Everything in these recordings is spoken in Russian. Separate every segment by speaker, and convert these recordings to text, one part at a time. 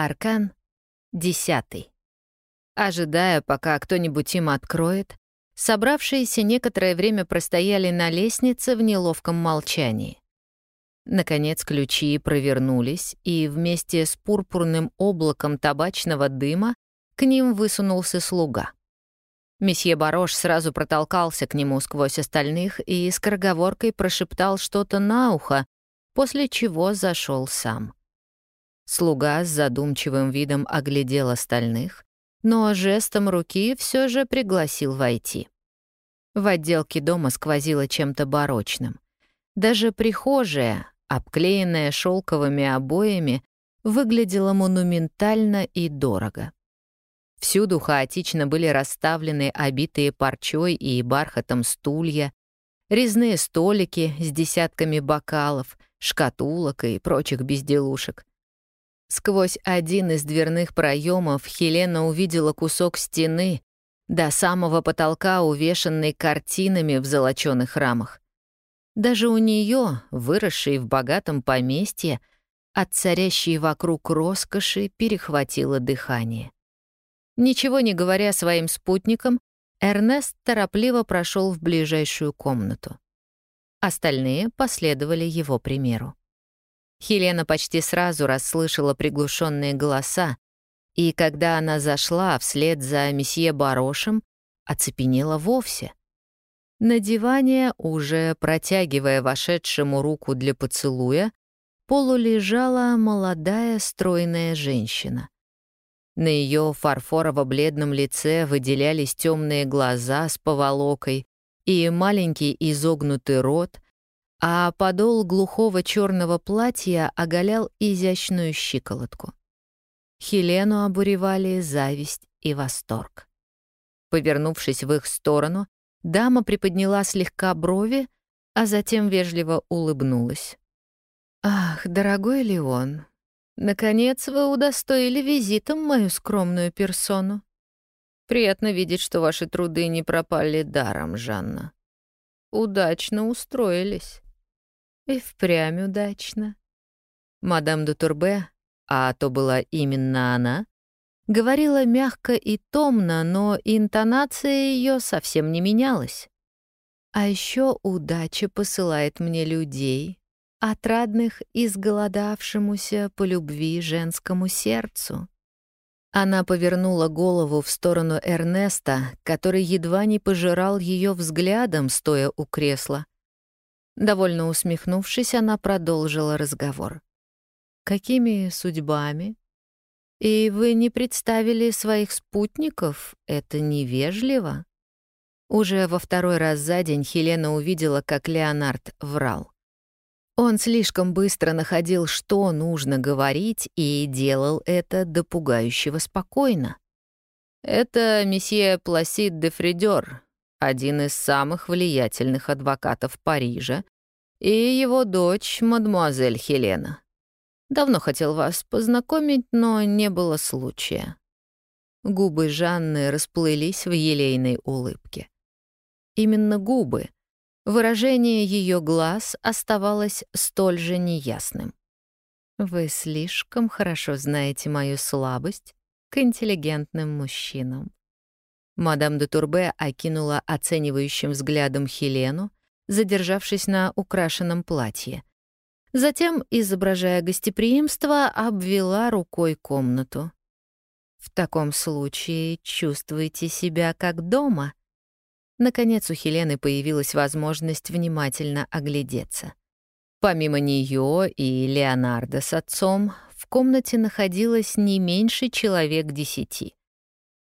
Speaker 1: Аркан десятый. Ожидая, пока кто-нибудь им откроет, собравшиеся некоторое время простояли на лестнице в неловком молчании. Наконец ключи провернулись, и вместе с пурпурным облаком табачного дыма к ним высунулся слуга. Месье Барош сразу протолкался к нему сквозь остальных и скороговоркой прошептал что-то на ухо, после чего зашел сам. Слуга с задумчивым видом оглядел остальных, но жестом руки все же пригласил войти. В отделке дома сквозило чем-то барочным. Даже прихожая, обклеенная шелковыми обоями, выглядела монументально и дорого. Всюду хаотично были расставлены обитые парчой и бархатом стулья, резные столики с десятками бокалов, шкатулок и прочих безделушек. Сквозь один из дверных проемов Хелена увидела кусок стены, до самого потолка увешанный картинами в золочёных рамах. Даже у нее, выросшей в богатом поместье, от царящей вокруг роскоши перехватило дыхание. Ничего не говоря своим спутникам, Эрнест торопливо прошел в ближайшую комнату. Остальные последовали его примеру. Хелена почти сразу расслышала приглушенные голоса, и когда она зашла вслед за месье Барошем, оцепенела вовсе. На диване, уже протягивая вошедшему руку для поцелуя, полулежала молодая стройная женщина. На ее фарфорово-бледном лице выделялись темные глаза с поволокой и маленький изогнутый рот, а подол глухого черного платья оголял изящную щиколотку. Хелену обуревали зависть и восторг. Повернувшись в их сторону, дама приподняла слегка брови, а затем вежливо улыбнулась. «Ах, дорогой Леон, Наконец вы удостоили визитом мою скромную персону. Приятно видеть, что ваши труды не пропали даром, Жанна. Удачно устроились. И впрямь удачно. Мадам де Турбе, а то была именно она, говорила мягко и томно, но интонация ее совсем не менялась. А еще удача посылает мне людей, отрадных изголодавшемуся по любви женскому сердцу. Она повернула голову в сторону Эрнеста, который едва не пожирал ее взглядом, стоя у кресла. Довольно усмехнувшись, она продолжила разговор. «Какими судьбами? И вы не представили своих спутников? Это невежливо?» Уже во второй раз за день Хелена увидела, как Леонард врал. Он слишком быстро находил, что нужно говорить, и делал это до пугающего спокойно. Это месье Пласид де Фридер, один из самых влиятельных адвокатов Парижа, и его дочь, мадемуазель Хелена. Давно хотел вас познакомить, но не было случая. Губы Жанны расплылись в елейной улыбке. Именно губы — Выражение ее глаз оставалось столь же неясным. «Вы слишком хорошо знаете мою слабость к интеллигентным мужчинам». Мадам де Турбе окинула оценивающим взглядом Хелену, задержавшись на украшенном платье. Затем, изображая гостеприимство, обвела рукой комнату. «В таком случае чувствуйте себя как дома», Наконец у Хелены появилась возможность внимательно оглядеться. Помимо нее и Леонардо с отцом, в комнате находилось не меньше человек десяти.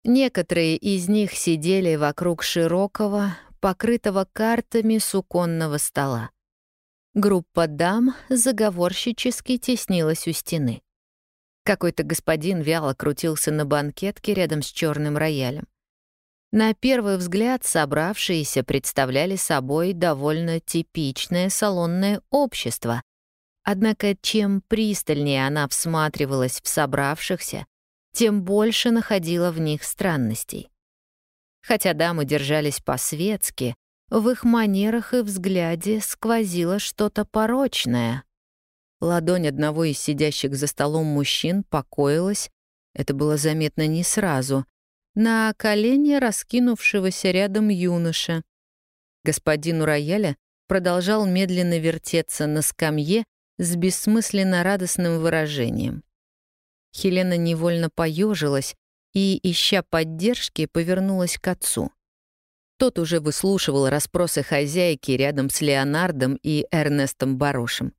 Speaker 1: Некоторые из них сидели вокруг широкого, покрытого картами суконного стола. Группа дам заговорщически теснилась у стены. Какой-то господин вяло крутился на банкетке рядом с черным роялем. На первый взгляд собравшиеся представляли собой довольно типичное салонное общество. Однако чем пристальнее она всматривалась в собравшихся, тем больше находила в них странностей. Хотя дамы держались по-светски, в их манерах и взгляде сквозило что-то порочное. Ладонь одного из сидящих за столом мужчин покоилась, это было заметно не сразу, на колене раскинувшегося рядом юноша. Господин у рояля продолжал медленно вертеться на скамье с бессмысленно радостным выражением. Хелена невольно поежилась и, ища поддержки, повернулась к отцу. Тот уже выслушивал расспросы хозяйки рядом с Леонардом и Эрнестом Барошем.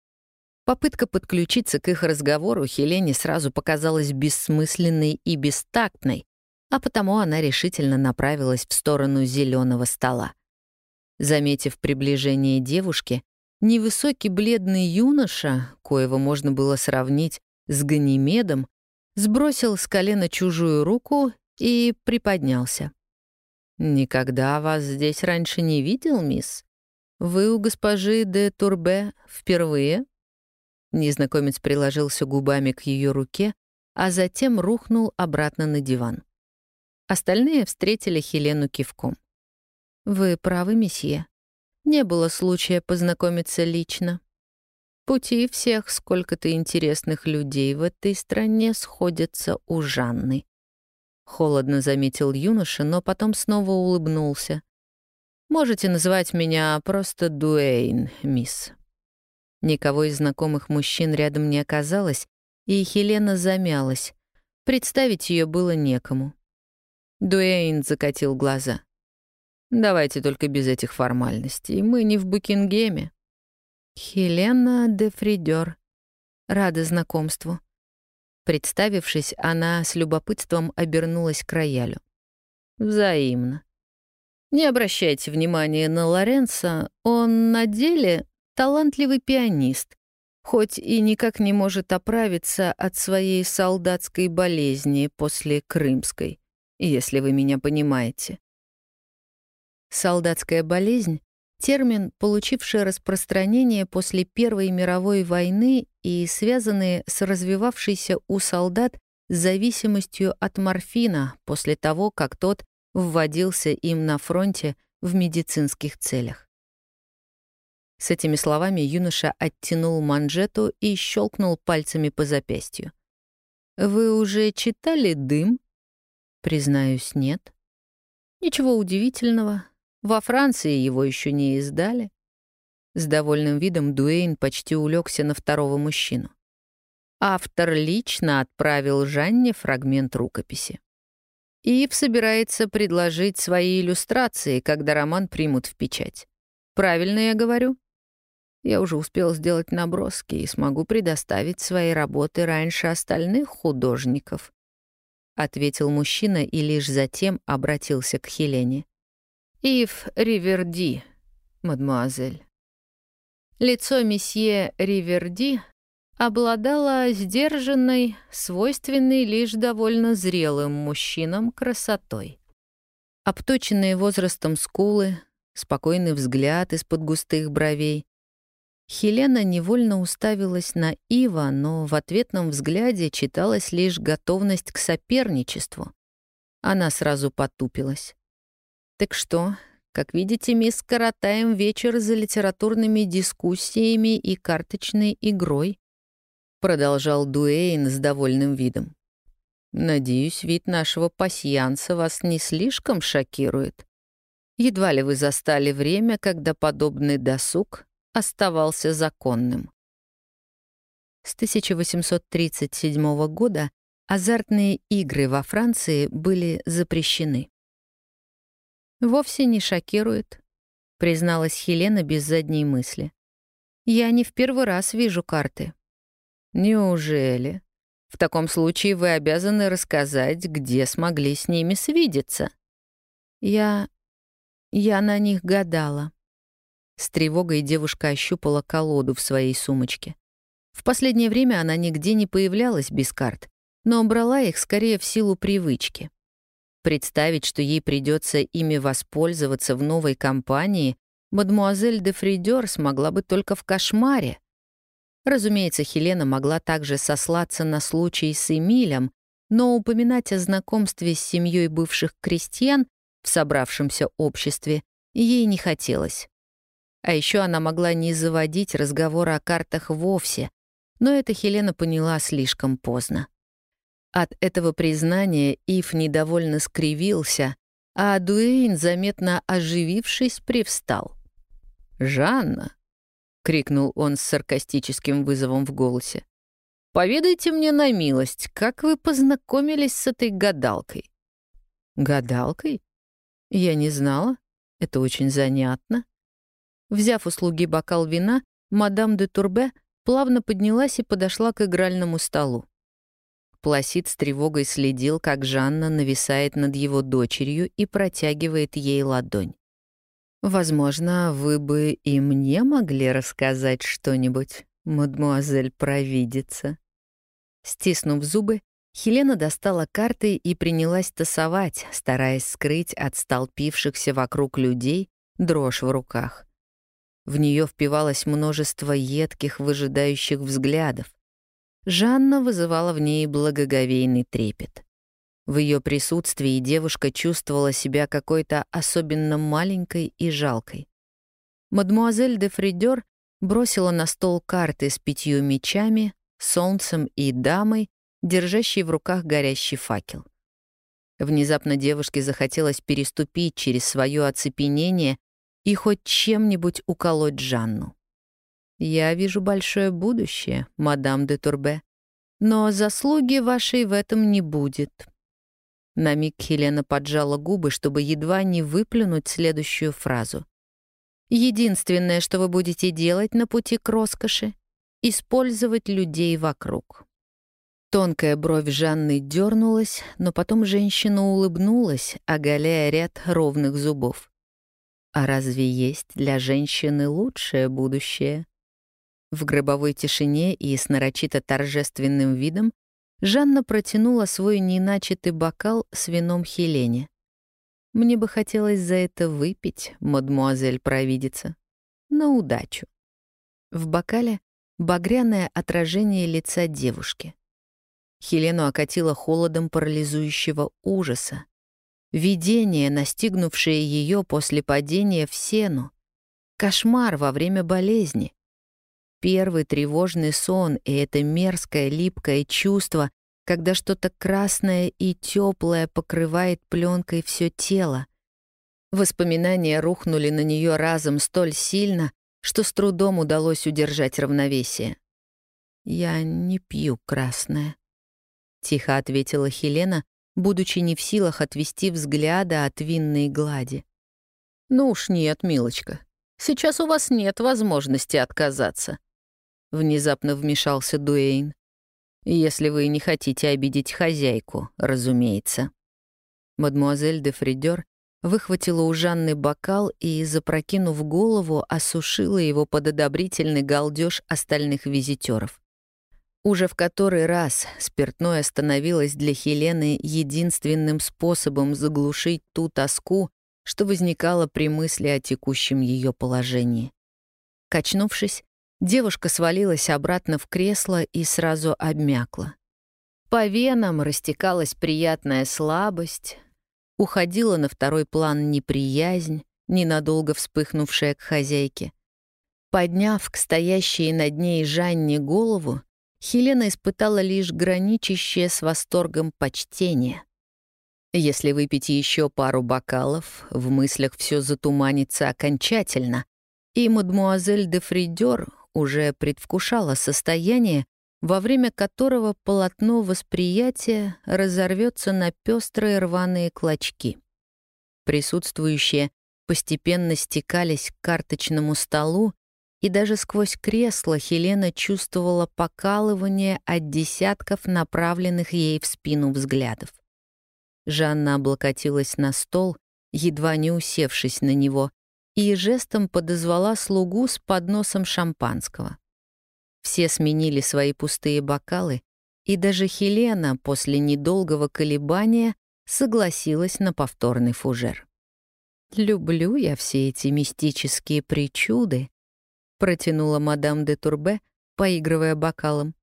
Speaker 1: Попытка подключиться к их разговору Хелене сразу показалась бессмысленной и бестактной, а потому она решительно направилась в сторону зеленого стола. Заметив приближение девушки, невысокий бледный юноша, коего можно было сравнить с Ганимедом, сбросил с колена чужую руку и приподнялся. «Никогда вас здесь раньше не видел, мисс? Вы у госпожи де Турбе впервые?» Незнакомец приложился губами к ее руке, а затем рухнул обратно на диван. Остальные встретили Хелену кивком. «Вы правы, месье. Не было случая познакомиться лично. Пути всех сколько-то интересных людей в этой стране сходятся у Жанны. Холодно заметил юноша, но потом снова улыбнулся. «Можете называть меня просто Дуэйн, мисс». Никого из знакомых мужчин рядом не оказалось, и Хелена замялась. Представить ее было некому. Дуэйн закатил глаза. «Давайте только без этих формальностей. Мы не в Букингеме». «Хелена де Фридер. Рада знакомству», Представившись, она с любопытством обернулась к роялю. «Взаимно. Не обращайте внимания на Лоренца, он на деле талантливый пианист, хоть и никак не может оправиться от своей солдатской болезни после крымской, если вы меня понимаете. Солдатская болезнь термин, получивший распространение после Первой мировой войны и связанный с развивавшейся у солдат зависимостью от морфина после того, как тот вводился им на фронте в медицинских целях. С этими словами юноша оттянул манжету и щелкнул пальцами по запястью. «Вы уже читали «Дым»?» «Признаюсь, нет». «Ничего удивительного. Во Франции его еще не издали. С довольным видом Дуэйн почти улегся на второго мужчину. Автор лично отправил Жанне фрагмент рукописи. Ив собирается предложить свои иллюстрации, когда роман примут в печать. Правильно я говорю? Я уже успел сделать наброски и смогу предоставить свои работы раньше остальных художников, — ответил мужчина и лишь затем обратился к Хелене. Ив Риверди, мадемуазель. Лицо месье Риверди обладало сдержанной, свойственной лишь довольно зрелым мужчинам красотой. Обточенные возрастом скулы, спокойный взгляд из-под густых бровей. Хелена невольно уставилась на Ива, но в ответном взгляде читалась лишь готовность к соперничеству. Она сразу потупилась. Так что, как видите, мисс, коротаем вечер за литературными дискуссиями и карточной игрой, продолжал Дуэйн с довольным видом. Надеюсь, вид нашего пасьянса вас не слишком шокирует. Едва ли вы застали время, когда подобный досуг оставался законным. С 1837 года азартные игры во Франции были запрещены. «Вовсе не шокирует», — призналась Хелена без задней мысли. «Я не в первый раз вижу карты». «Неужели? В таком случае вы обязаны рассказать, где смогли с ними свидеться». «Я... я на них гадала». С тревогой девушка ощупала колоду в своей сумочке. В последнее время она нигде не появлялась без карт, но брала их скорее в силу привычки. Представить, что ей придется ими воспользоваться в новой компании, мадмуазель де Фридер смогла бы только в кошмаре. Разумеется, Хелена могла также сослаться на случай с Эмилем, но упоминать о знакомстве с семьей бывших крестьян в собравшемся обществе ей не хотелось. А еще она могла не заводить разговор о картах вовсе, Но это Хелена поняла слишком поздно. От этого признания Ив недовольно скривился, а Дуэйн, заметно оживившись, привстал. «Жанна!» — крикнул он с саркастическим вызовом в голосе. «Поведайте мне на милость, как вы познакомились с этой гадалкой?» «Гадалкой? Я не знала. Это очень занятно». Взяв услуги бокал вина, мадам де Турбе плавно поднялась и подошла к игральному столу. Пласид с тревогой следил, как Жанна нависает над его дочерью и протягивает ей ладонь. «Возможно, вы бы и мне могли рассказать что-нибудь, мадмуазель провидица». Стиснув зубы, Хелена достала карты и принялась тасовать, стараясь скрыть от столпившихся вокруг людей дрожь в руках. В нее впивалось множество едких, выжидающих взглядов. Жанна вызывала в ней благоговейный трепет. В ее присутствии девушка чувствовала себя какой-то особенно маленькой и жалкой. Мадмуазель де Фридер бросила на стол карты с пятью мечами, солнцем и дамой, держащей в руках горящий факел. Внезапно девушке захотелось переступить через свое оцепенение и хоть чем-нибудь уколоть Жанну. Я вижу большое будущее, мадам де Турбе. Но заслуги вашей в этом не будет. На миг Хелена поджала губы, чтобы едва не выплюнуть следующую фразу. Единственное, что вы будете делать на пути к роскоши — использовать людей вокруг. Тонкая бровь Жанны дернулась, но потом женщина улыбнулась, оголяя ряд ровных зубов. А разве есть для женщины лучшее будущее? В гробовой тишине и с нарочито торжественным видом Жанна протянула свой неначатый бокал с вином Хелене. «Мне бы хотелось за это выпить, мадмуазель провидица. На удачу». В бокале багряное отражение лица девушки. Хелену окатило холодом парализующего ужаса. Видение, настигнувшее ее после падения в сену. Кошмар во время болезни. Первый тревожный сон и это мерзкое липкое чувство, когда что-то красное и теплое покрывает пленкой все тело. Воспоминания рухнули на нее разом столь сильно, что с трудом удалось удержать равновесие. «Я не пью красное», — тихо ответила Хелена, будучи не в силах отвести взгляда от винной глади. «Ну уж нет, милочка. Сейчас у вас нет возможности отказаться внезапно вмешался Дуэйн. «Если вы не хотите обидеть хозяйку, разумеется». Мадмуазель де Фридер выхватила у Жанны бокал и, запрокинув голову, осушила его под одобрительный галдеж остальных визитеров. Уже в который раз спиртное становилось для Хелены единственным способом заглушить ту тоску, что возникала при мысли о текущем ее положении. Качнувшись, Девушка свалилась обратно в кресло и сразу обмякла. По венам растекалась приятная слабость, уходила на второй план неприязнь, ненадолго вспыхнувшая к хозяйке. Подняв к стоящей над ней Жанне голову, Хелена испытала лишь граничащее с восторгом почтение. Если выпить еще пару бокалов, в мыслях все затуманится окончательно, и мадмуазель де Фридер уже предвкушала состояние, во время которого полотно восприятия разорвется на пестрые рваные клочки. Присутствующие постепенно стекались к карточному столу, и даже сквозь кресло Хелена чувствовала покалывание от десятков направленных ей в спину взглядов. Жанна облокотилась на стол, едва не усевшись на него, и жестом подозвала слугу с подносом шампанского. Все сменили свои пустые бокалы, и даже Хелена после недолгого колебания согласилась на повторный фужер. «Люблю я все эти мистические причуды», — протянула мадам де Турбе, поигрывая бокалом.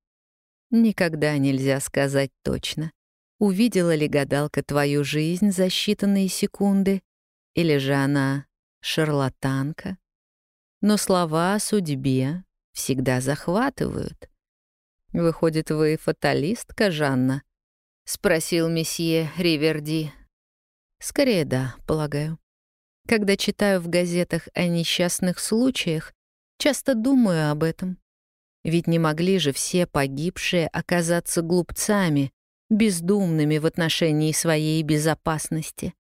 Speaker 1: «Никогда нельзя сказать точно, увидела ли гадалка твою жизнь за считанные секунды, или же она шарлатанка. Но слова о судьбе всегда захватывают. «Выходит, вы фаталистка, Жанна?» — спросил месье Риверди. «Скорее да, полагаю. Когда читаю в газетах о несчастных случаях, часто думаю об этом. Ведь не могли же все погибшие оказаться глупцами, бездумными в отношении своей безопасности.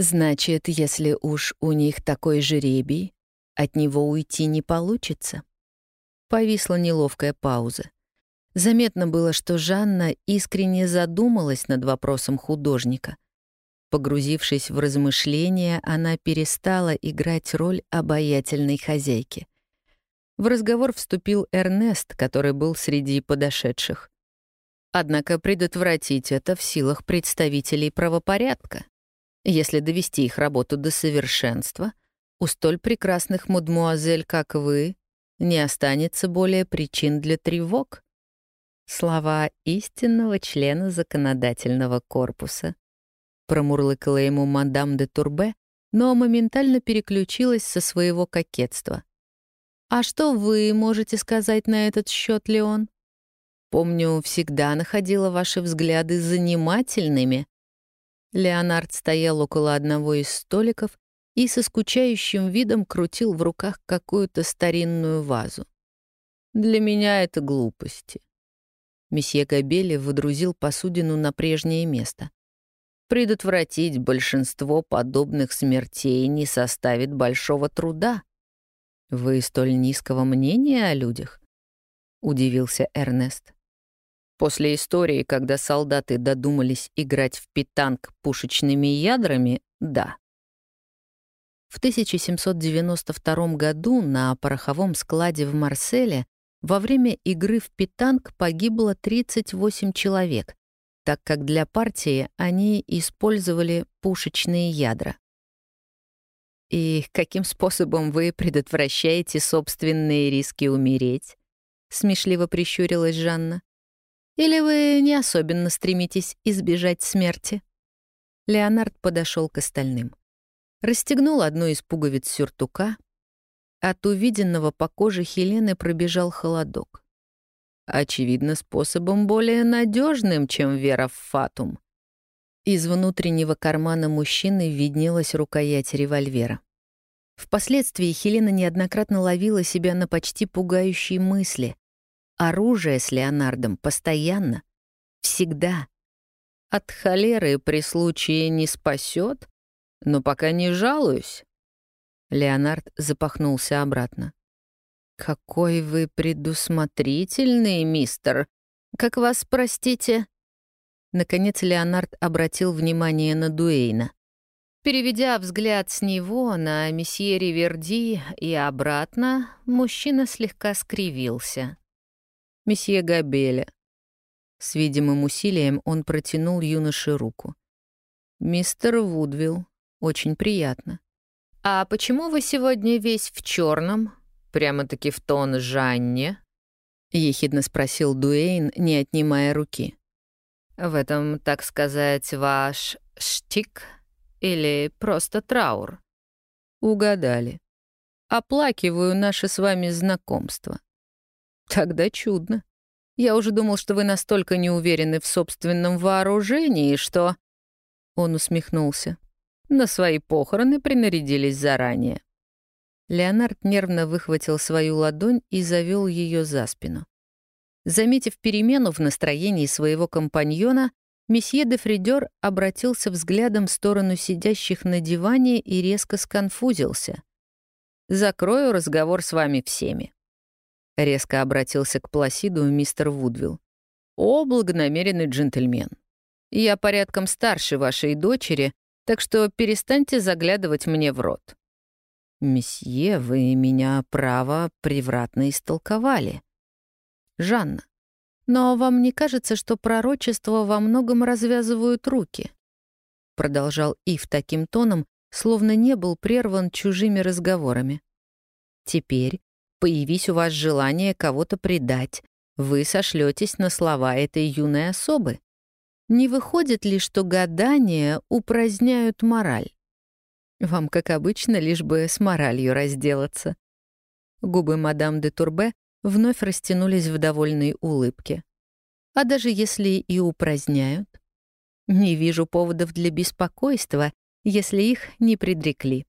Speaker 1: Значит, если уж у них такой жеребий, от него уйти не получится. Повисла неловкая пауза. Заметно было, что Жанна искренне задумалась над вопросом художника. Погрузившись в размышления, она перестала играть роль обаятельной хозяйки. В разговор вступил Эрнест, который был среди подошедших. Однако предотвратить это в силах представителей правопорядка. Если довести их работу до совершенства, у столь прекрасных мадмуазель, как вы, не останется более причин для тревог. Слова истинного члена законодательного корпуса. Промурлыкала ему мадам де Турбе, но моментально переключилась со своего кокетства. «А что вы можете сказать на этот счет, Леон?» Помню, всегда находила ваши взгляды занимательными. Леонард стоял около одного из столиков и со скучающим видом крутил в руках какую-то старинную вазу. Для меня это глупости. Месье Габели выдрузил посудину на прежнее место. Предотвратить большинство подобных смертей не составит большого труда. Вы столь низкого мнения о людях? Удивился Эрнест. После истории, когда солдаты додумались играть в питанг пушечными ядрами, да. В 1792 году на пороховом складе в Марселе во время игры в питанг погибло 38 человек, так как для партии они использовали пушечные ядра. «И каким способом вы предотвращаете собственные риски умереть?» — смешливо прищурилась Жанна. Или вы не особенно стремитесь избежать смерти?» Леонард подошел к остальным. Расстегнул одну из пуговиц сюртука. От увиденного по коже Хелены пробежал холодок. Очевидно, способом более надежным, чем вера в фатум. Из внутреннего кармана мужчины виднелась рукоять револьвера. Впоследствии Хелена неоднократно ловила себя на почти пугающие мысли. Оружие с Леонардом постоянно. Всегда. От холеры при случае не спасет, но пока не жалуюсь. Леонард запахнулся обратно. «Какой вы предусмотрительный, мистер! Как вас, простите?» Наконец Леонард обратил внимание на Дуэйна. Переведя взгляд с него на месье Риверди и обратно, мужчина слегка скривился месье Габеля». С видимым усилием он протянул юноше руку. «Мистер Вудвилл, очень приятно». «А почему вы сегодня весь в черном? Прямо-таки в тон Жанне?» — ехидно спросил Дуэйн, не отнимая руки. «В этом, так сказать, ваш штик или просто траур?» «Угадали. Оплакиваю наше с вами знакомство. Тогда чудно. Я уже думал, что вы настолько не уверены в собственном вооружении, что...» Он усмехнулся. На свои похороны принарядились заранее. Леонард нервно выхватил свою ладонь и завел ее за спину. Заметив перемену в настроении своего компаньона, месье де Фридер обратился взглядом в сторону сидящих на диване и резко сконфузился. «Закрою разговор с вами всеми. Резко обратился к Пласиду мистер Вудвилл. «О, благонамеренный джентльмен! Я порядком старше вашей дочери, так что перестаньте заглядывать мне в рот». «Месье, вы меня, право, превратно истолковали». «Жанна, но вам не кажется, что пророчества во многом развязывают руки?» Продолжал Ив таким тоном, словно не был прерван чужими разговорами. «Теперь, Появись у вас желание кого-то предать, вы сошлетесь на слова этой юной особы. Не выходит ли, что гадания упраздняют мораль? Вам, как обычно, лишь бы с моралью разделаться. Губы мадам де Турбе вновь растянулись в довольной улыбке. А даже если и упраздняют, не вижу поводов для беспокойства, если их не предрекли.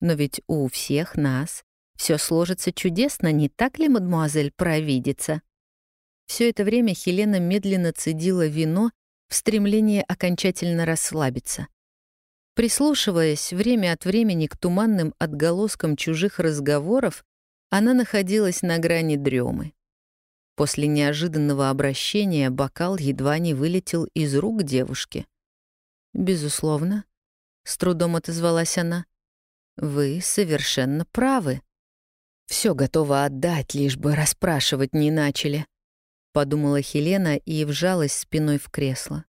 Speaker 1: Но ведь у всех нас все сложится чудесно, не так ли, мадмуазель, провидица? Все это время Хелена медленно цедила вино в стремлении окончательно расслабиться. Прислушиваясь время от времени к туманным отголоскам чужих разговоров, она находилась на грани дремы. После неожиданного обращения бокал едва не вылетел из рук девушки. «Безусловно», — с трудом отозвалась она, — «вы совершенно правы. Все готово отдать, лишь бы расспрашивать не начали», — подумала Хелена и вжалась спиной в кресло.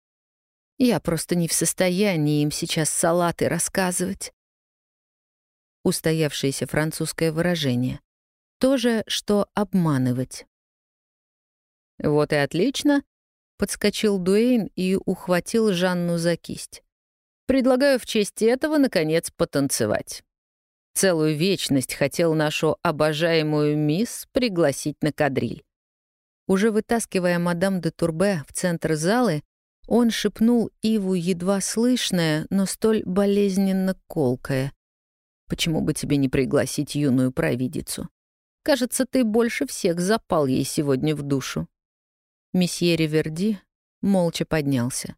Speaker 1: «Я просто не в состоянии им сейчас салаты рассказывать». Устоявшееся французское выражение. То же, что обманывать. «Вот и отлично», — подскочил Дуэйн и ухватил Жанну за кисть. «Предлагаю в честь этого, наконец, потанцевать. Целую вечность хотел нашу обожаемую мисс пригласить на кадриль. Уже вытаскивая мадам де Турбе в центр залы, он шепнул Иву едва слышное, но столь болезненно колкое. «Почему бы тебе не пригласить юную провидицу? Кажется, ты больше всех запал ей сегодня в душу». Месье Риверди молча поднялся.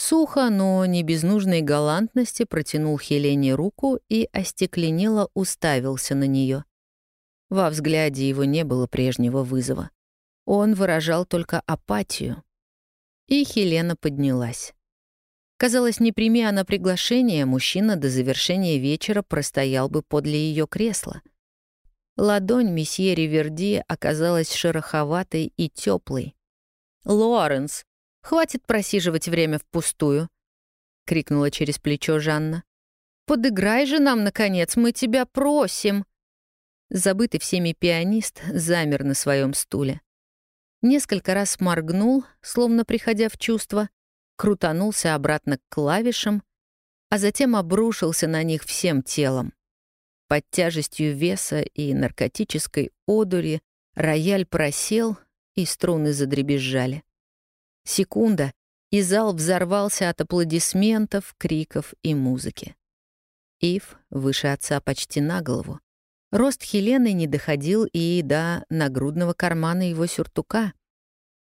Speaker 1: Сухо, но не без нужной галантности протянул Хелене руку и остекленело уставился на нее. Во взгляде его не было прежнего вызова. Он выражал только апатию. И Хелена поднялась. Казалось, не прими она приглашение, мужчина до завершения вечера простоял бы подле ее кресла. Ладонь месье Риверди оказалась шероховатой и теплой. «Лоренс, хватит просиживать время впустую!» — крикнула через плечо Жанна. «Подыграй же нам, наконец, мы тебя просим!» Забытый всеми пианист замер на своем стуле. Несколько раз моргнул, словно приходя в чувство, крутанулся обратно к клавишам, а затем обрушился на них всем телом. Под тяжестью веса и наркотической одури рояль просел, и струны задребезжали. Секунда, и зал взорвался от аплодисментов, криков и музыки. Ив выше отца почти на голову. Рост Хелены не доходил и до нагрудного кармана его сюртука.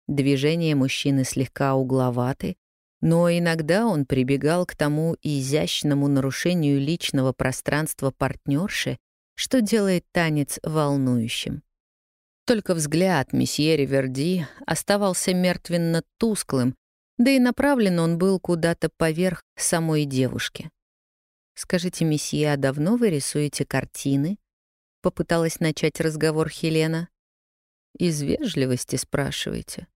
Speaker 1: Движения мужчины слегка угловаты, но иногда он прибегал к тому изящному нарушению личного пространства партнерши, что делает танец волнующим. Только взгляд месье Риверди оставался мертвенно тусклым, да и направлен он был куда-то поверх самой девушки. «Скажите, месье, а давно вы рисуете картины?» — попыталась начать разговор Хелена. «Из вежливости спрашиваете?»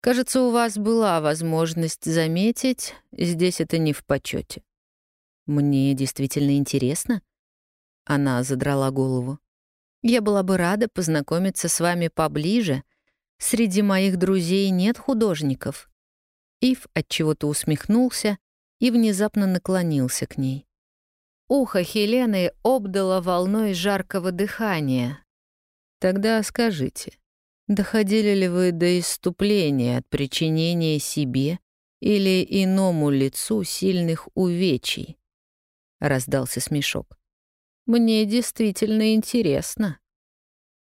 Speaker 1: «Кажется, у вас была возможность заметить, здесь это не в почете. «Мне действительно интересно?» Она задрала голову. «Я была бы рада познакомиться с вами поближе. Среди моих друзей нет художников». Ив отчего-то усмехнулся и внезапно наклонился к ней. Ухо Хелены обдало волной жаркого дыхания. «Тогда скажите, доходили ли вы до иступления от причинения себе или иному лицу сильных увечий?» Раздался смешок. «Мне действительно интересно».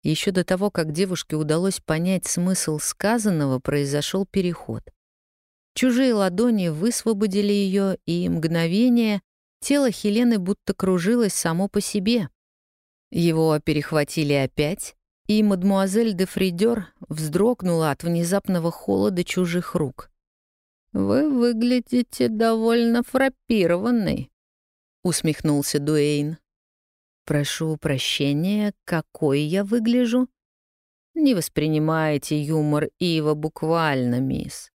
Speaker 1: Еще до того, как девушке удалось понять смысл сказанного, произошел переход. Чужие ладони высвободили ее, и мгновение Тело Хелены будто кружилось само по себе. Его перехватили опять, и мадмуазель де Фридер вздрогнула от внезапного холода чужих рук. «Вы выглядите довольно фрапированной», — усмехнулся Дуэйн. «Прошу прощения, какой я выгляжу?» «Не воспринимайте юмор Ива буквально, мисс.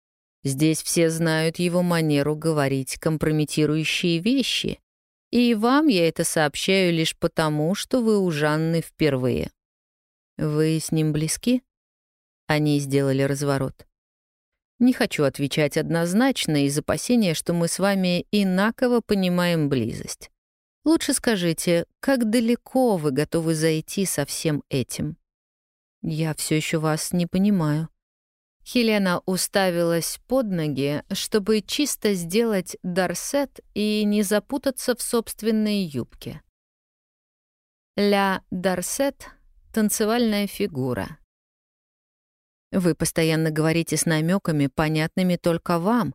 Speaker 1: Здесь все знают его манеру говорить компрометирующие вещи, и вам я это сообщаю лишь потому, что вы у Жанны впервые. Вы с ним близки? Они сделали разворот. Не хочу отвечать однозначно из опасения, что мы с вами инаково понимаем близость. Лучше скажите, как далеко вы готовы зайти со всем этим? Я все еще вас не понимаю. Хелена уставилась под ноги, чтобы чисто сделать дарсет и не запутаться в собственной юбке. Ля дарсет — танцевальная фигура. Вы постоянно говорите с намеками, понятными только вам.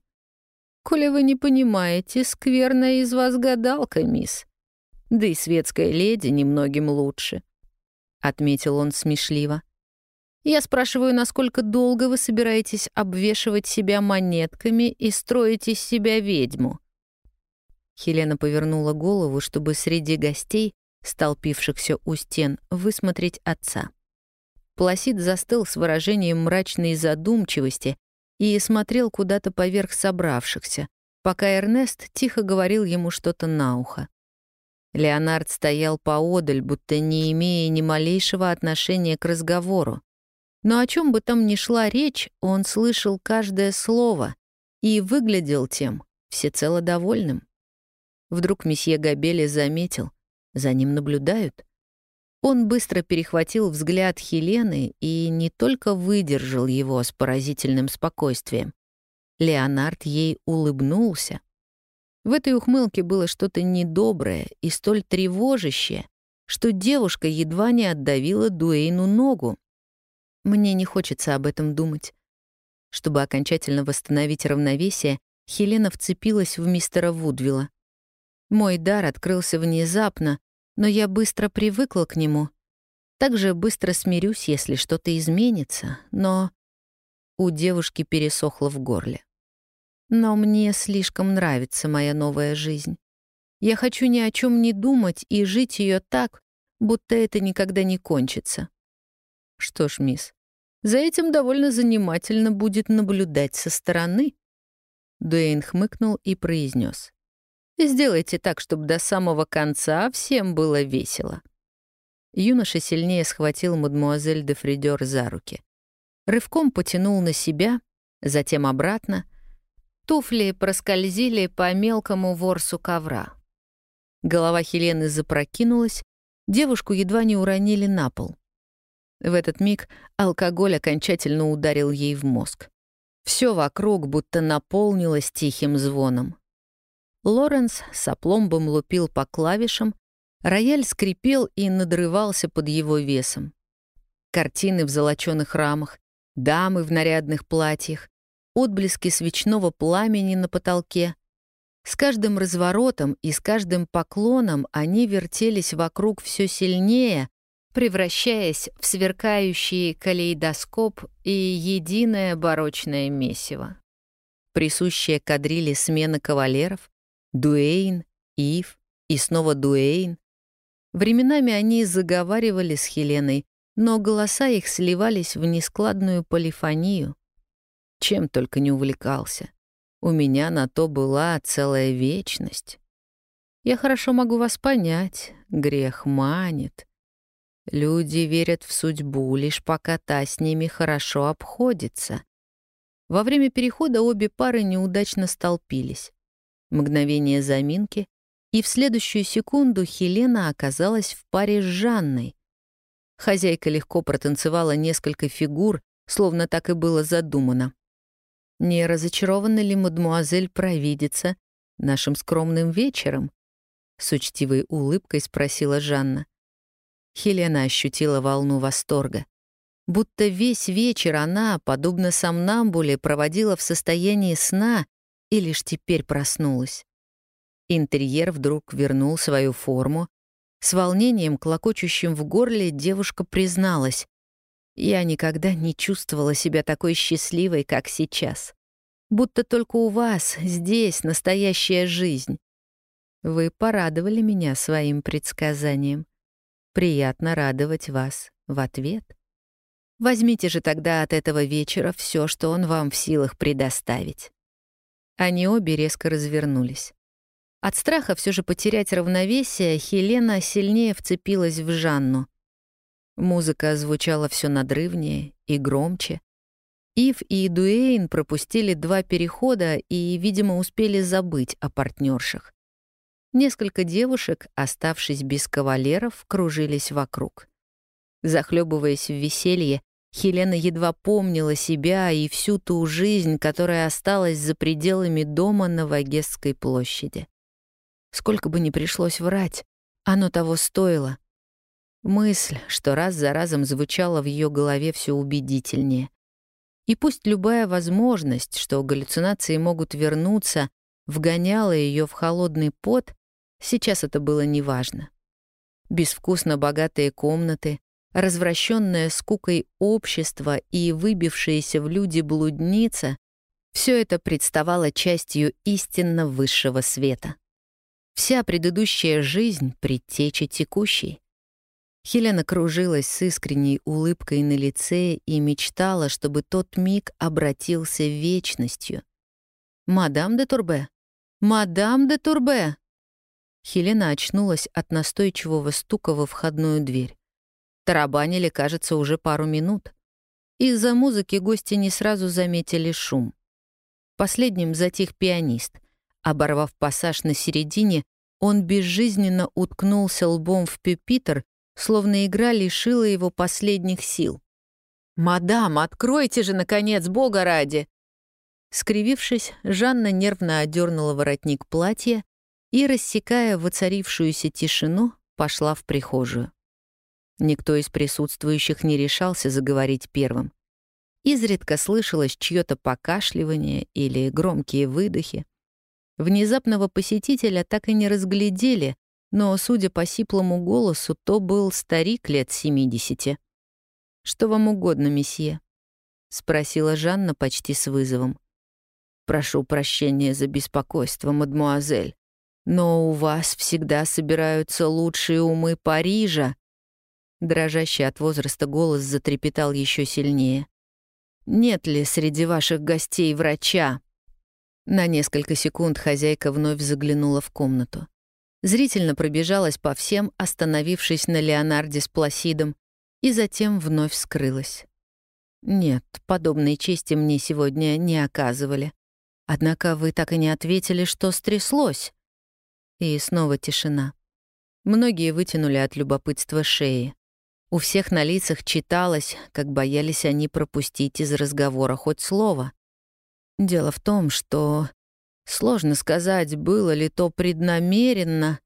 Speaker 1: Коли вы не понимаете, скверная из вас гадалка, мисс. Да и светская леди немногим лучше, — отметил он смешливо. Я спрашиваю, насколько долго вы собираетесь обвешивать себя монетками и строить из себя ведьму?» Хелена повернула голову, чтобы среди гостей, столпившихся у стен, высмотреть отца. Пласид застыл с выражением мрачной задумчивости и смотрел куда-то поверх собравшихся, пока Эрнест тихо говорил ему что-то на ухо. Леонард стоял поодаль, будто не имея ни малейшего отношения к разговору. Но о чем бы там ни шла речь, он слышал каждое слово и выглядел тем всецело довольным. Вдруг месье Габели заметил, за ним наблюдают. Он быстро перехватил взгляд Хелены и не только выдержал его с поразительным спокойствием. Леонард ей улыбнулся. В этой ухмылке было что-то недоброе и столь тревожащее, что девушка едва не отдавила Дуэйну ногу, мне не хочется об этом думать. Чтобы окончательно восстановить равновесие, Хелена вцепилась в мистера Вудвилла. Мой дар открылся внезапно, но я быстро привыкла к нему. Также быстро смирюсь, если что-то изменится, но... У девушки пересохло в горле. Но мне слишком нравится моя новая жизнь. Я хочу ни о чем не думать и жить ее так, будто это никогда не кончится. Что ж, мисс, за этим довольно занимательно будет наблюдать со стороны. Дуэйн хмыкнул и произнес: «Сделайте так, чтобы до самого конца всем было весело». Юноша сильнее схватил мадмуазель де Фридер за руки. Рывком потянул на себя, затем обратно. Туфли проскользили по мелкому ворсу ковра. Голова Хелены запрокинулась, девушку едва не уронили на пол. В этот миг алкоголь окончательно ударил ей в мозг. Все вокруг будто наполнилось тихим звоном. Лоренс с опломбом лупил по клавишам, рояль скрипел и надрывался под его весом. Картины в золочёных рамах, дамы в нарядных платьях, отблески свечного пламени на потолке. С каждым разворотом и с каждым поклоном они вертелись вокруг все сильнее, превращаясь в сверкающий калейдоскоп и единое барочное месиво. Присущая кадрили смена кавалеров, Дуэйн, Ив и снова Дуэйн. Временами они заговаривали с Хеленой, но голоса их сливались в нескладную полифонию. Чем только не увлекался. У меня на то была целая вечность. Я хорошо могу вас понять, грех манит — Люди верят в судьбу, лишь пока та с ними хорошо обходится. Во время перехода обе пары неудачно столпились. Мгновение заминки, и в следующую секунду Хелена оказалась в паре с Жанной. Хозяйка легко протанцевала несколько фигур, словно так и было задумано. Не разочарована ли мадмуазель провидица нашим скромным вечером? С учтивой улыбкой спросила Жанна. Хелена ощутила волну восторга. Будто весь вечер она, подобно сомнамбуле, проводила в состоянии сна и лишь теперь проснулась. Интерьер вдруг вернул свою форму. С волнением, клокочущим в горле, девушка призналась. «Я никогда не чувствовала себя такой счастливой, как сейчас. Будто только у вас здесь настоящая жизнь. Вы порадовали меня своим предсказанием. Приятно радовать вас в ответ. Возьмите же тогда от этого вечера все, что он вам в силах предоставить. Они обе резко развернулись. От страха все же потерять равновесие Хелена сильнее вцепилась в Жанну. Музыка звучала все надрывнее и громче. Ив и Дуэйн пропустили два перехода и, видимо, успели забыть о партнершах. Несколько девушек, оставшись без кавалеров, кружились вокруг. Захлебываясь в веселье, Хелена едва помнила себя и всю ту жизнь, которая осталась за пределами дома на Вагесской площади. Сколько бы ни пришлось врать, оно того стоило. Мысль, что раз за разом звучала в ее голове все убедительнее. И пусть любая возможность, что галлюцинации могут вернуться, вгоняла ее в холодный пот, сейчас это было неважно. Безвкусно богатые комнаты, развращенное скукой общество и выбившаяся в люди блудница — все это представало частью истинно высшего света. Вся предыдущая жизнь — предтеча текущей. Хелена кружилась с искренней улыбкой на лице и мечтала, чтобы тот миг обратился вечностью. «Мадам де Турбе! Мадам де Турбе!» Хелена очнулась от настойчивого стука во входную дверь. Тарабанили, кажется, уже пару минут. Из-за музыки гости не сразу заметили шум. Последним затих пианист. Оборвав пассаж на середине, он безжизненно уткнулся лбом в пюпитр, словно игра лишила его последних сил. «Мадам, откройте же, наконец, Бога ради!» Скривившись, Жанна нервно одернула воротник платья и, рассекая воцарившуюся тишину, пошла в прихожую. Никто из присутствующих не решался заговорить первым. Изредка слышалось чье-то покашливание или громкие выдохи. Внезапного посетителя так и не разглядели, но, судя по сиплому голосу, то был старик лет 70. «Что вам угодно, месье?» — спросила Жанна почти с вызовом. «Прошу прощения за беспокойство, мадмуазель, но у вас всегда собираются лучшие умы Парижа». Дрожащий от возраста голос затрепетал еще сильнее. «Нет ли среди ваших гостей врача?» На несколько секунд хозяйка вновь заглянула в комнату. Зрительно пробежалась по всем, остановившись на Леонарде с Пласидом, и затем вновь скрылась. Нет, подобной чести мне сегодня не оказывали. Однако вы так и не ответили, что стряслось. И снова тишина. Многие вытянули от любопытства шеи. У всех на лицах читалось, как боялись они пропустить из разговора хоть слово. Дело в том, что Сложно сказать, было ли то преднамеренно.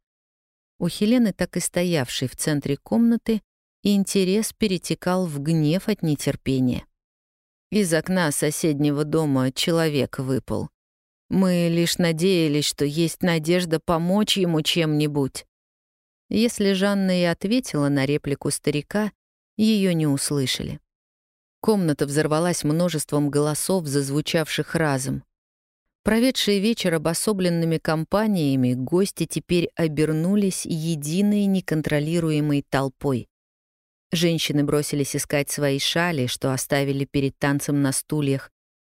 Speaker 1: У Хелены, так и стоявшей в центре комнаты, интерес перетекал в гнев от нетерпения. Из окна соседнего дома человек выпал. Мы лишь надеялись, что есть надежда помочь ему чем-нибудь. Если Жанна и ответила на реплику старика, ее не услышали. Комната взорвалась множеством голосов, зазвучавших разом. Проведшие вечер обособленными компаниями, гости теперь обернулись единой неконтролируемой толпой. Женщины бросились искать свои шали, что оставили перед танцем на стульях.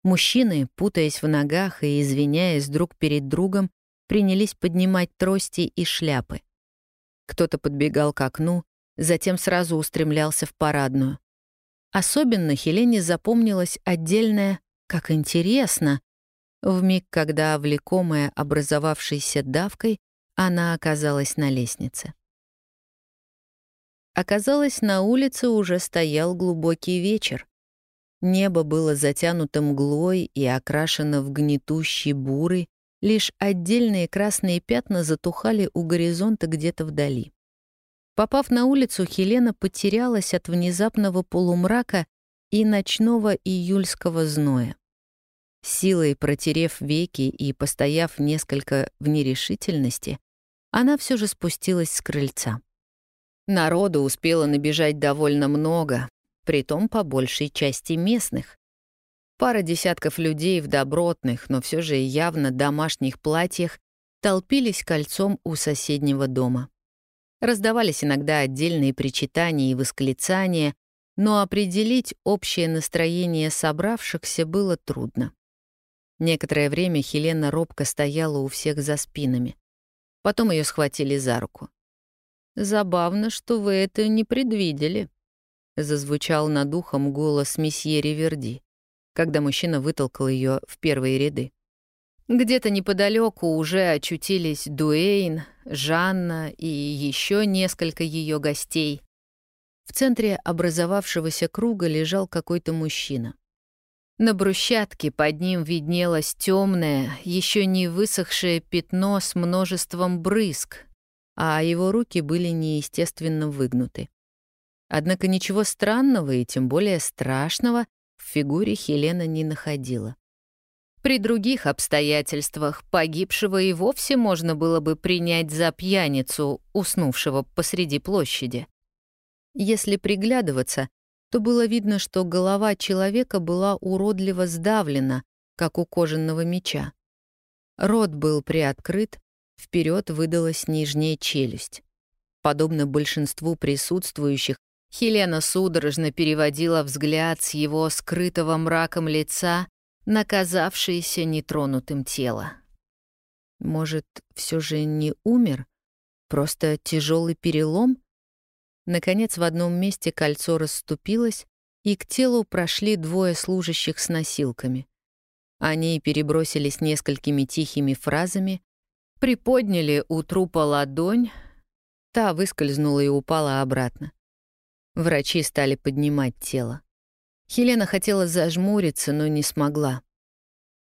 Speaker 1: Мужчины, путаясь в ногах и извиняясь друг перед другом, принялись поднимать трости и шляпы. Кто-то подбегал к окну, затем сразу устремлялся в парадную. Особенно Хелене запомнилось отдельное «как интересно», в миг, когда, влекомая образовавшейся давкой, она оказалась на лестнице. Оказалось, на улице уже стоял глубокий вечер. Небо было затянуто мглой и окрашено в гнетущий бурый, лишь отдельные красные пятна затухали у горизонта где-то вдали. Попав на улицу, Хелена потерялась от внезапного полумрака и ночного июльского зноя. Силой протерев веки и постояв несколько в нерешительности, она все же спустилась с крыльца. Народу успело набежать довольно много, притом по большей части местных. Пара десятков людей в добротных, но все же явно домашних платьях толпились кольцом у соседнего дома. Раздавались иногда отдельные причитания и восклицания, но определить общее настроение собравшихся было трудно. Некоторое время Хелена робко стояла у всех за спинами. Потом ее схватили за руку. «Забавно, что вы это не предвидели», — зазвучал над ухом голос месье Риверди, когда мужчина вытолкал ее в первые ряды. Где-то неподалеку уже очутились Дуэйн, Жанна и еще несколько ее гостей. В центре образовавшегося круга лежал какой-то мужчина. На брусчатке под ним виднелось темное, еще не высохшее пятно с множеством брызг, а его руки были неестественно выгнуты. Однако ничего странного и тем более страшного в фигуре Хелена не находила. При других обстоятельствах погибшего и вовсе можно было бы принять за пьяницу, уснувшего посреди площади. Если приглядываться, то было видно, что голова человека была уродливо сдавлена, как у кожаного меча. Рот был приоткрыт, вперед выдалась нижняя челюсть. Подобно большинству присутствующих, Хелена судорожно переводила взгляд с его скрытого мраком лица на казавшееся нетронутым тело. Может, все же не умер? Просто тяжелый перелом? Наконец, в одном месте кольцо расступилось, и к телу прошли двое служащих с носилками. Они перебросились несколькими тихими фразами, приподняли у трупа ладонь, та выскользнула и упала обратно. Врачи стали поднимать тело. Хелена хотела зажмуриться, но не смогла.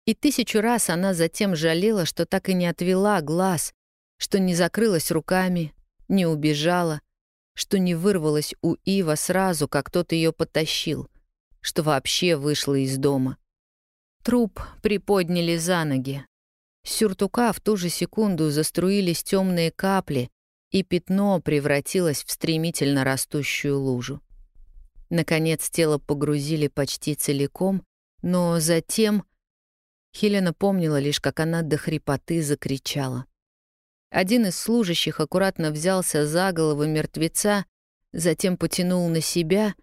Speaker 1: И тысячу раз она затем жалела, что так и не отвела глаз, что не закрылась руками, не убежала, что не вырвалась у Ива сразу, как тот ее потащил, что вообще вышла из дома. Труп приподняли за ноги. С сюртука в ту же секунду заструились темные капли, и пятно превратилось в стремительно растущую лужу. Наконец тело погрузили почти целиком, но затем... Хелена помнила лишь, как она до хрипоты закричала. Один из служащих аккуратно взялся за голову мертвеца, затем потянул на себя,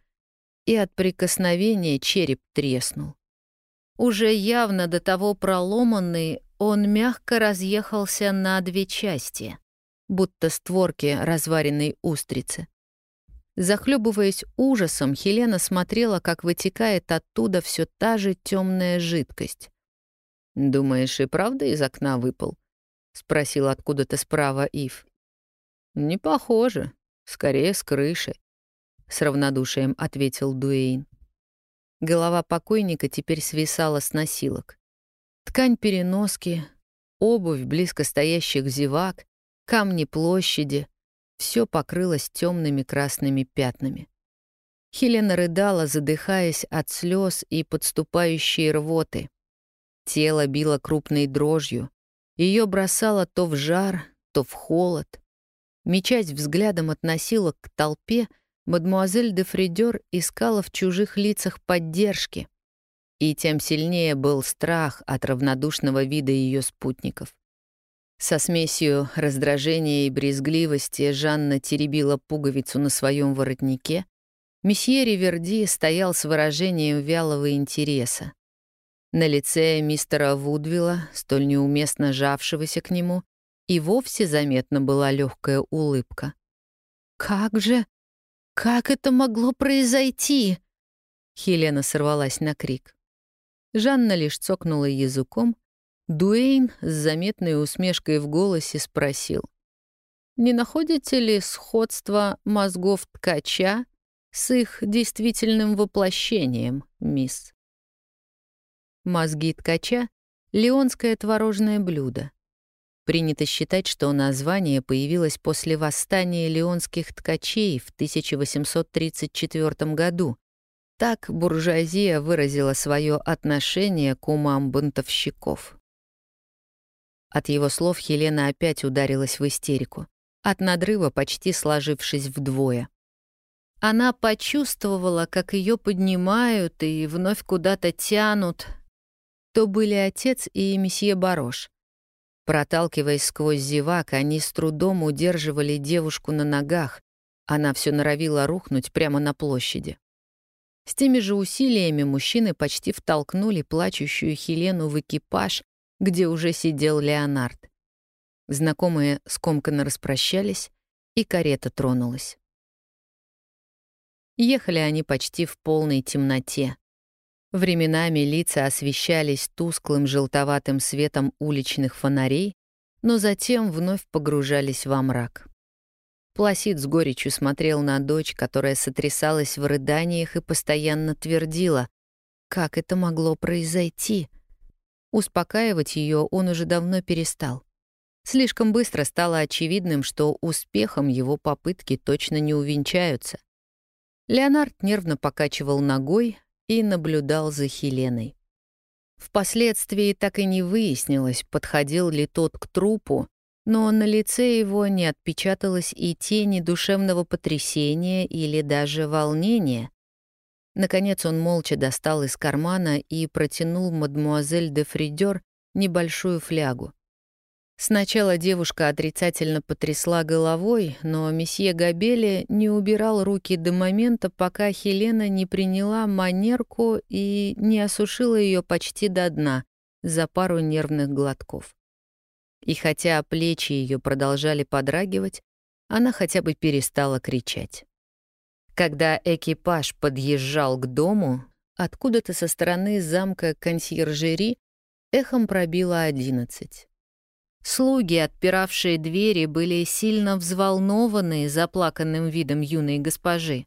Speaker 1: и от прикосновения череп треснул. Уже явно до того проломанный, он мягко разъехался на две части, будто створки разваренной устрицы. Захлебываясь ужасом, Хелена смотрела, как вытекает оттуда все та же темная жидкость. «Думаешь, и правда из окна выпал?» — спросил откуда-то справа Ив. «Не похоже. Скорее, с крыши», — с равнодушием ответил Дуэйн. Голова покойника теперь свисала с носилок. Ткань переноски, обувь близко стоящих зевак, камни площади — все покрылось темными красными пятнами. Хелена рыдала, задыхаясь от слез и подступающей рвоты. Тело било крупной дрожью, ее бросало то в жар, то в холод. Мечась взглядом от носилок к толпе, мадмуазель де Фридер искала в чужих лицах поддержки. И тем сильнее был страх от равнодушного вида ее спутников. Со смесью раздражения и брезгливости Жанна теребила пуговицу на своем воротнике. Месье Риверди стоял с выражением вялого интереса. На лице мистера Вудвилла, столь неуместно жавшегося к нему, и вовсе заметна была легкая улыбка. «Как же? Как это могло произойти?» Хелена сорвалась на крик. Жанна лишь цокнула языком. Дуэйн с заметной усмешкой в голосе спросил. «Не находите ли сходство мозгов ткача с их действительным воплощением, мисс?» Мозги ткача — леонское творожное блюдо. Принято считать, что название появилось после восстания леонских ткачей в 1834 году. Так буржуазия выразила свое отношение к умам бунтовщиков. От его слов Хелена опять ударилась в истерику, от надрыва почти сложившись вдвое. Она почувствовала, как ее поднимают и вновь куда-то тянут, то были отец и месье Барош. Проталкиваясь сквозь зевак, они с трудом удерживали девушку на ногах. Она все норовила рухнуть прямо на площади. С теми же усилиями мужчины почти втолкнули плачущую Хелену в экипаж, где уже сидел Леонард. Знакомые скомканно распрощались, и карета тронулась. Ехали они почти в полной темноте. Временами лица освещались тусклым желтоватым светом уличных фонарей, но затем вновь погружались во мрак. Пласид с горечью смотрел на дочь, которая сотрясалась в рыданиях и постоянно твердила, как это могло произойти. Успокаивать ее он уже давно перестал. Слишком быстро стало очевидным, что успехом его попытки точно не увенчаются. Леонард нервно покачивал ногой и наблюдал за Хеленой. Впоследствии так и не выяснилось, подходил ли тот к трупу, но на лице его не отпечаталось и тени душевного потрясения или даже волнения. Наконец он молча достал из кармана и протянул мадмуазель де Фридер небольшую флягу. Сначала девушка отрицательно потрясла головой, но месье Габели не убирал руки до момента, пока Хелена не приняла манерку и не осушила ее почти до дна за пару нервных глотков. И хотя плечи ее продолжали подрагивать, она хотя бы перестала кричать. Когда экипаж подъезжал к дому, откуда-то со стороны замка консьержери эхом пробило одиннадцать. Слуги, отпиравшие двери, были сильно взволнованы заплаканным видом юной госпожи.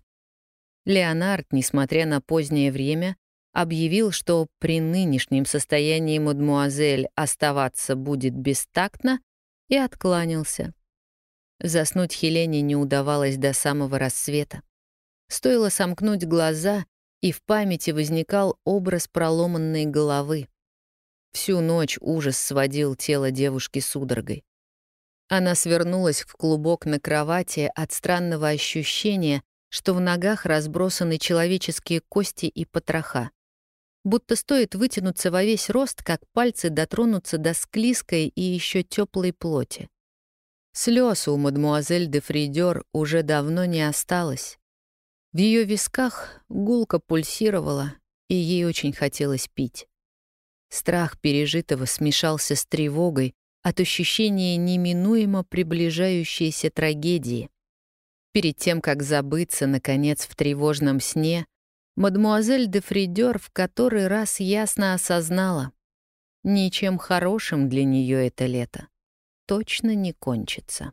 Speaker 1: Леонард, несмотря на позднее время, объявил, что при нынешнем состоянии мадмуазель оставаться будет бестактно, и откланялся. Заснуть Хелене не удавалось до самого рассвета. Стоило сомкнуть глаза, и в памяти возникал образ проломанной головы. Всю ночь ужас сводил тело девушки судорогой. Она свернулась в клубок на кровати от странного ощущения, что в ногах разбросаны человеческие кости и потроха. Будто стоит вытянуться во весь рост, как пальцы дотронутся до склизкой и еще теплой плоти. Слез у мадмуазель де Фридер уже давно не осталось. В ее висках гулко пульсировала, и ей очень хотелось пить. Страх пережитого смешался с тревогой от ощущения неминуемо приближающейся трагедии. Перед тем, как забыться, наконец, в тревожном сне, мадмуазель де Фридер в который раз ясно осознала — ничем хорошим для нее это лето точно не кончится.